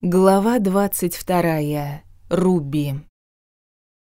Глава 22. Руби.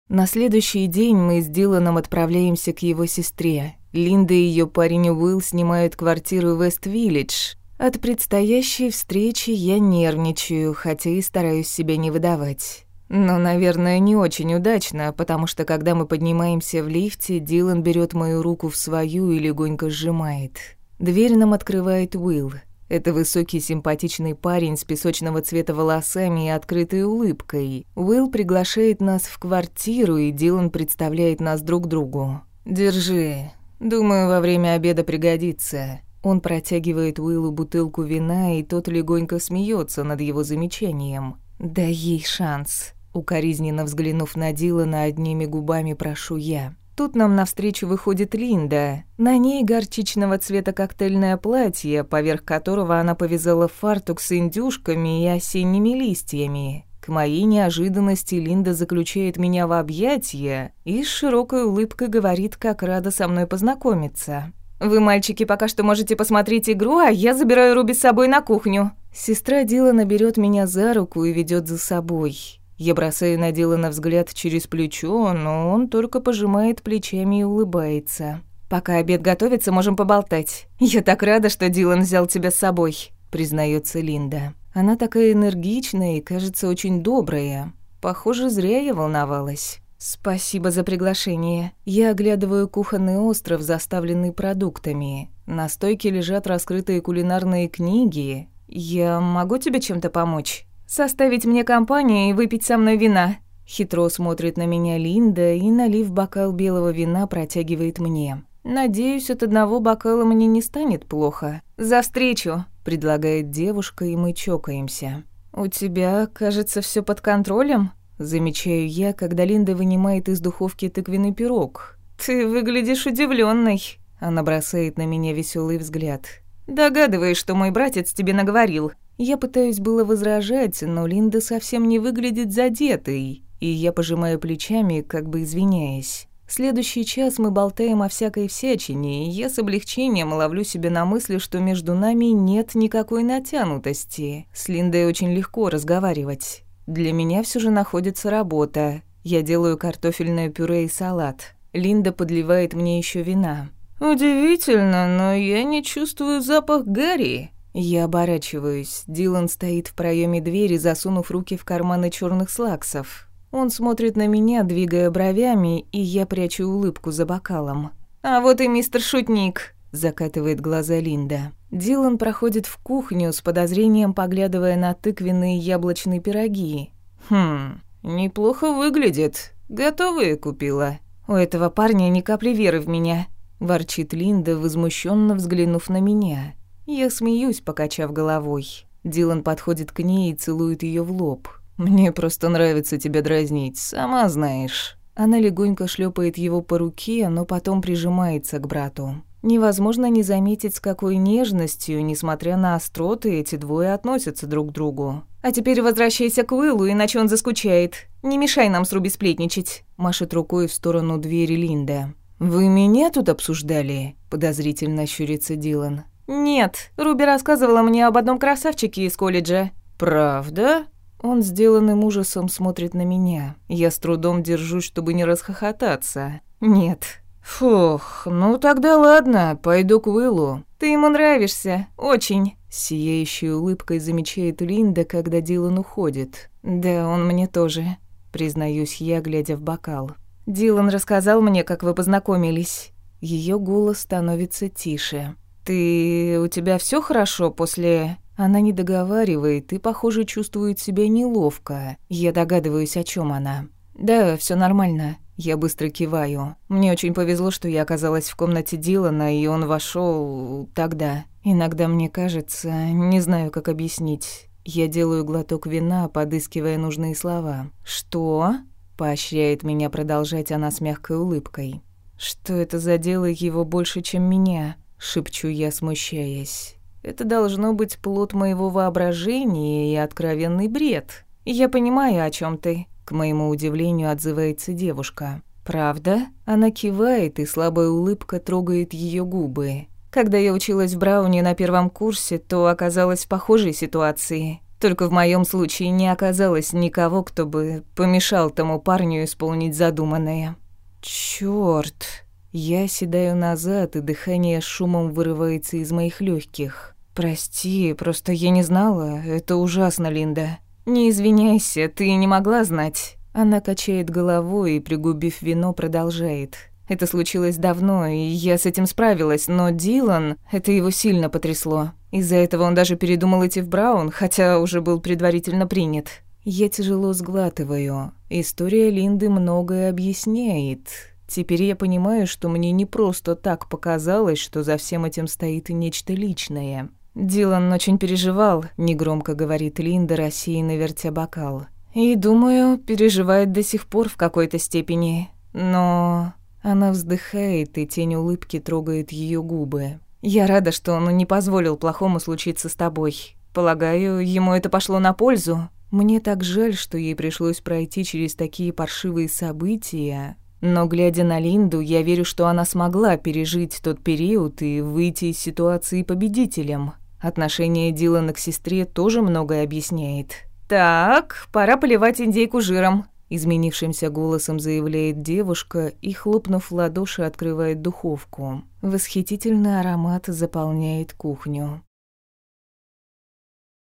На следующий день мы с Диланом отправляемся к его сестре. Линда и ее парень Уилл снимают квартиру в Вест-Виллидж. От предстоящей встречи я нервничаю, хотя и стараюсь себя не выдавать. Но, наверное, не очень удачно, потому что когда мы поднимаемся в лифте, Дилан берет мою руку в свою и легонько сжимает. Дверь нам открывает Уилл. Это высокий симпатичный парень с песочного цвета волосами и открытой улыбкой. Уилл приглашает нас в квартиру, и Дилан представляет нас друг другу. «Держи. Думаю, во время обеда пригодится». Он протягивает Уиллу бутылку вина, и тот легонько смеется над его замечанием. «Дай ей шанс». Укоризненно взглянув на Дилана, одними губами прошу я. Тут нам навстречу выходит Линда. На ней горчичного цвета коктейльное платье, поверх которого она повязала фартук с индюшками и осенними листьями. К моей неожиданности Линда заключает меня в объятия и с широкой улыбкой говорит, как рада со мной познакомиться. «Вы, мальчики, пока что можете посмотреть игру, а я забираю Руби с собой на кухню». Сестра Дилана берет меня за руку и ведет за собой. Я бросаю на Дилана взгляд через плечо, но он только пожимает плечами и улыбается. «Пока обед готовится, можем поболтать. Я так рада, что Дилан взял тебя с собой», — признается Линда. Она такая энергичная и, кажется, очень добрая. Похоже, зря я волновалась. «Спасибо за приглашение. Я оглядываю кухонный остров, заставленный продуктами. На стойке лежат раскрытые кулинарные книги. Я могу тебе чем-то помочь?» Составить мне компанию и выпить со мной вина». Хитро смотрит на меня Линда и, налив бокал белого вина, протягивает мне. «Надеюсь, от одного бокала мне не станет плохо. За встречу!» – предлагает девушка, и мы чокаемся. «У тебя, кажется, все под контролем?» – замечаю я, когда Линда вынимает из духовки тыквенный пирог. «Ты выглядишь удивленной. Она бросает на меня веселый взгляд. «Догадываюсь, что мой братец тебе наговорил. Я пытаюсь было возражать, но Линда совсем не выглядит задетой, и я пожимаю плечами, как бы извиняясь. Следующий час мы болтаем о всякой всячине, и я с облегчением ловлю себя на мысли, что между нами нет никакой натянутости. С Линдой очень легко разговаривать. Для меня все же находится работа. Я делаю картофельное пюре и салат. Линда подливает мне еще вина. «Удивительно, но я не чувствую запах Гарри», я оборачиваюсь. Дилан стоит в проеме двери, засунув руки в карманы черных слаксов. Он смотрит на меня, двигая бровями, и я прячу улыбку за бокалом. «А вот и мистер Шутник», — закатывает глаза Линда. Дилан проходит в кухню с подозрением, поглядывая на тыквенные яблочные пироги. «Хм, неплохо выглядит. Готовые купила». «У этого парня ни капли веры в меня», — ворчит Линда, возмущенно взглянув на меня. Я смеюсь, покачав головой. Дилан подходит к ней и целует ее в лоб. «Мне просто нравится тебя дразнить, сама знаешь». Она легонько шлепает его по руке, но потом прижимается к брату. Невозможно не заметить, с какой нежностью, несмотря на остроты, эти двое относятся друг к другу. «А теперь возвращайся к Уиллу, иначе он заскучает. Не мешай нам с Руби сплетничать», – машет рукой в сторону двери Линда. «Вы меня тут обсуждали?» – подозрительно щурится Дилан. «Нет, Руби рассказывала мне об одном красавчике из колледжа». «Правда?» Он сделанным ужасом смотрит на меня. Я с трудом держусь, чтобы не расхохотаться. «Нет». «Фух, ну тогда ладно, пойду к Уиллу». «Ты ему нравишься, очень». Сияющей улыбкой замечает Линда, когда Дилан уходит. «Да, он мне тоже», признаюсь я, глядя в бокал. «Дилан рассказал мне, как вы познакомились». Ее голос становится тише. «Ты... у тебя все хорошо после...» Она не договаривает и, похоже, чувствует себя неловко. Я догадываюсь, о чем она. «Да, все нормально». Я быстро киваю. Мне очень повезло, что я оказалась в комнате Дилана, и он вошел тогда. Иногда мне кажется, не знаю, как объяснить. Я делаю глоток вина, подыскивая нужные слова. «Что?» – поощряет меня продолжать она с мягкой улыбкой. «Что это задело его больше, чем меня?» Шепчу я, смущаясь. Это должно быть плод моего воображения и откровенный бред. Я понимаю, о чем ты, к моему удивлению отзывается девушка. Правда? Она кивает, и слабая улыбка трогает ее губы. Когда я училась в Брауне на первом курсе, то оказалась в похожей ситуации. Только в моем случае не оказалось никого, кто бы помешал тому парню исполнить задуманное. Чёрт! Я седаю назад, и дыхание шумом вырывается из моих легких. Прости, просто я не знала. Это ужасно, Линда. Не извиняйся, ты не могла знать. Она качает головой и, пригубив вино, продолжает. Это случилось давно, и я с этим справилась, но Дилан, это его сильно потрясло. Из-за этого он даже передумал идти в Браун, хотя уже был предварительно принят. Я тяжело сглатываю. История Линды многое объясняет. Теперь я понимаю, что мне не просто так показалось, что за всем этим стоит нечто личное. Дилан очень переживал, негромко говорит Линда, рассеянно вертя бокал. И, думаю, переживает до сих пор в какой-то степени. Но она вздыхает, и тень улыбки трогает ее губы. «Я рада, что он не позволил плохому случиться с тобой. Полагаю, ему это пошло на пользу. Мне так жаль, что ей пришлось пройти через такие паршивые события. Но, глядя на Линду, я верю, что она смогла пережить тот период и выйти из ситуации победителем. Отношение Дилана к сестре тоже многое объясняет. «Так, пора поливать индейку жиром», Изменившимся голосом заявляет девушка и, хлопнув в ладоши, открывает духовку. Восхитительный аромат заполняет кухню.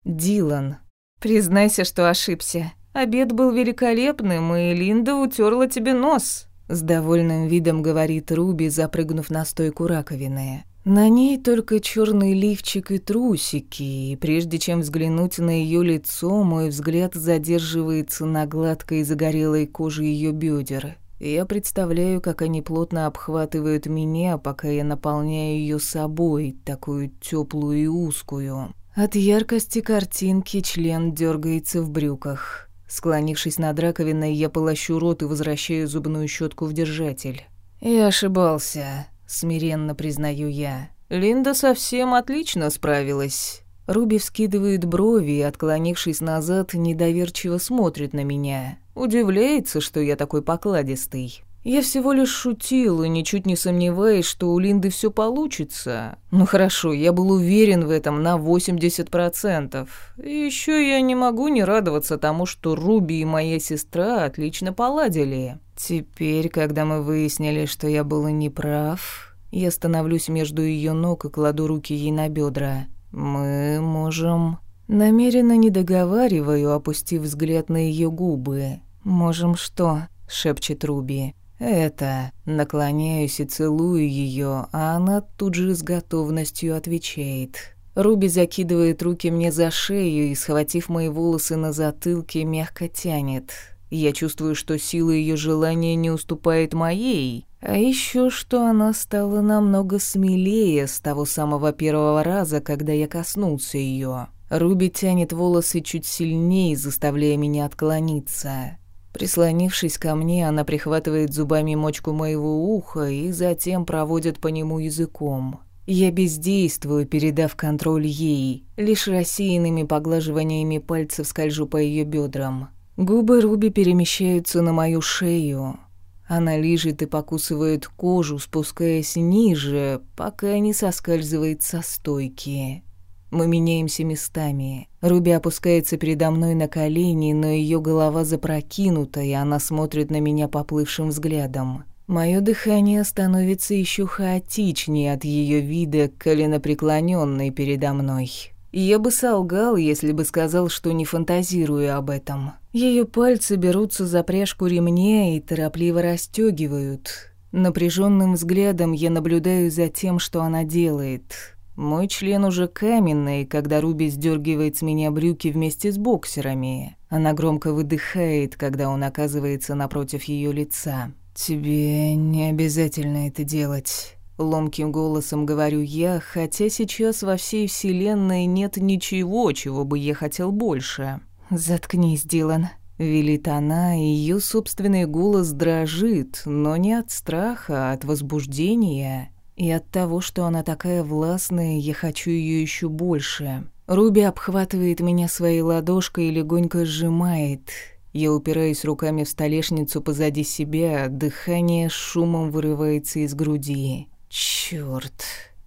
Дилан. Признайся, что ошибся. Обед был великолепным, и Линда утерла тебе нос. С довольным видом говорит Руби, запрыгнув на стойку раковины. На ней только черный лифчик и трусики, и прежде чем взглянуть на ее лицо, мой взгляд задерживается на гладкой загорелой коже ее бедер. Я представляю, как они плотно обхватывают меня, пока я наполняю ее собой, такую теплую и узкую. От яркости картинки член дергается в брюках. Склонившись над раковиной, я полощу рот и возвращаю зубную щетку в держатель. Я ошибался смиренно признаю я. Линда совсем отлично справилась. Руби вскидывает брови и, отклонившись назад, недоверчиво смотрит на меня. Удивляется, что я такой покладистый. Я всего лишь шутил и ничуть не сомневаюсь, что у Линды все получится. Ну хорошо, я был уверен в этом на 80%. И еще я не могу не радоваться тому, что Руби и моя сестра отлично поладили. Теперь, когда мы выяснили, что я был неправ, я становлюсь между ее ног и кладу руки ей на бедра. Мы можем... Намеренно не договариваю, опустив взгляд на ее губы. «Можем что?» — шепчет Руби. «Это...» Наклоняюсь и целую ее, а она тут же с готовностью отвечает. Руби закидывает руки мне за шею и, схватив мои волосы на затылке, мягко тянет. Я чувствую, что сила ее желания не уступает моей, а еще что она стала намного смелее с того самого первого раза, когда я коснулся ее. Руби тянет волосы чуть сильнее, заставляя меня отклониться. Прислонившись ко мне, она прихватывает зубами мочку моего уха и затем проводит по нему языком. Я бездействую, передав контроль ей, лишь рассеянными поглаживаниями пальцев скольжу по ее бедрам. Губы Руби перемещаются на мою шею. Она лижет и покусывает кожу, спускаясь ниже, пока не соскальзывает со стойки. Мы меняемся местами. Руби опускается передо мной на колени, но ее голова запрокинута, и она смотрит на меня поплывшим взглядом. Мое дыхание становится еще хаотичнее от ее вида, коленопреклоненной передо мной. Я бы солгал, если бы сказал, что не фантазирую об этом. Ее пальцы берутся за пряжку ремня и торопливо расстегивают. Напряженным взглядом я наблюдаю за тем, что она делает. Мой член уже каменный, когда Руби сдергивает с меня брюки вместе с боксерами. Она громко выдыхает, когда он оказывается напротив ее лица. «Тебе не обязательно это делать», — ломким голосом говорю я, хотя сейчас во всей вселенной нет ничего, чего бы я хотел больше. «Заткнись, Дилан», — велит она, и ее собственный голос дрожит, но не от страха, а от возбуждения. И от того, что она такая властная, я хочу ее еще больше. Руби обхватывает меня своей ладошкой и легонько сжимает. Я упираюсь руками в столешницу позади себя, дыхание шумом вырывается из груди. Черт,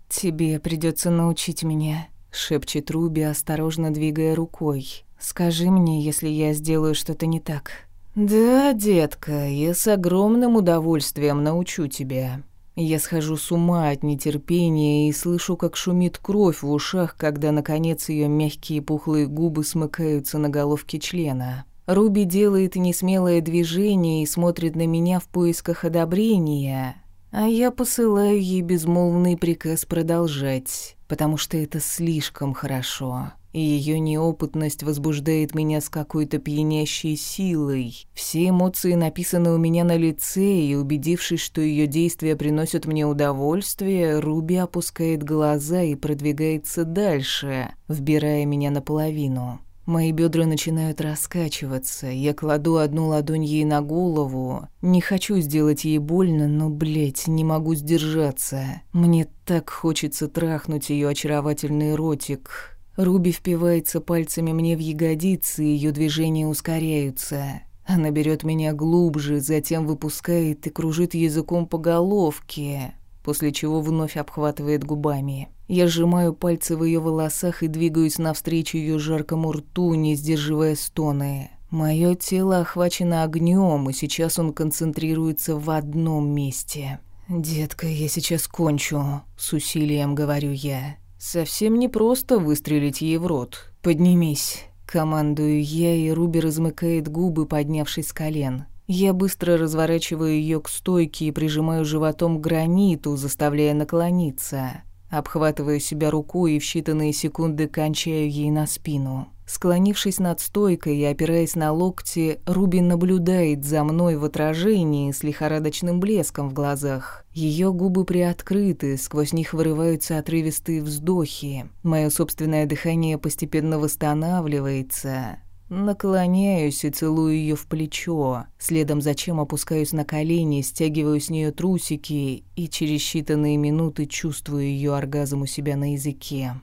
тебе придется научить меня, шепчет Руби, осторожно двигая рукой. Скажи мне, если я сделаю что-то не так». «Да, детка, я с огромным удовольствием научу тебя». Я схожу с ума от нетерпения и слышу, как шумит кровь в ушах, когда, наконец, ее мягкие пухлые губы смыкаются на головке члена. Руби делает несмелое движение и смотрит на меня в поисках одобрения, а я посылаю ей безмолвный приказ продолжать, потому что это слишком хорошо и ее неопытность возбуждает меня с какой-то пьянящей силой. Все эмоции написаны у меня на лице, и убедившись, что ее действия приносят мне удовольствие, Руби опускает глаза и продвигается дальше, вбирая меня наполовину. Мои бедра начинают раскачиваться. Я кладу одну ладонь ей на голову. Не хочу сделать ей больно, но, блядь, не могу сдержаться. Мне так хочется трахнуть ее очаровательный ротик. Руби впивается пальцами мне в ягодицы, ее движения ускоряются. Она берет меня глубже, затем выпускает и кружит языком по головке, после чего вновь обхватывает губами. Я сжимаю пальцы в ее волосах и двигаюсь навстречу ее жаркому рту, не сдерживая стоны. Мое тело охвачено огнем, и сейчас он концентрируется в одном месте. «Детка, я сейчас кончу», — с усилием говорю я. Совсем не просто выстрелить ей в рот. Поднимись. Командую я, и Руби размыкает губы, поднявшись с колен. Я быстро разворачиваю ее к стойке и прижимаю животом к граниту, заставляя наклониться. Обхватываю себя рукой и в считанные секунды кончаю ей на спину. Склонившись над стойкой и опираясь на локти, Рубин наблюдает за мной в отражении с лихорадочным блеском в глазах. Ее губы приоткрыты, сквозь них вырываются отрывистые вздохи. Мое собственное дыхание постепенно восстанавливается. Наклоняюсь и целую ее в плечо, следом за чем опускаюсь на колени, стягиваю с нее трусики и через считанные минуты чувствую ее оргазм у себя на языке.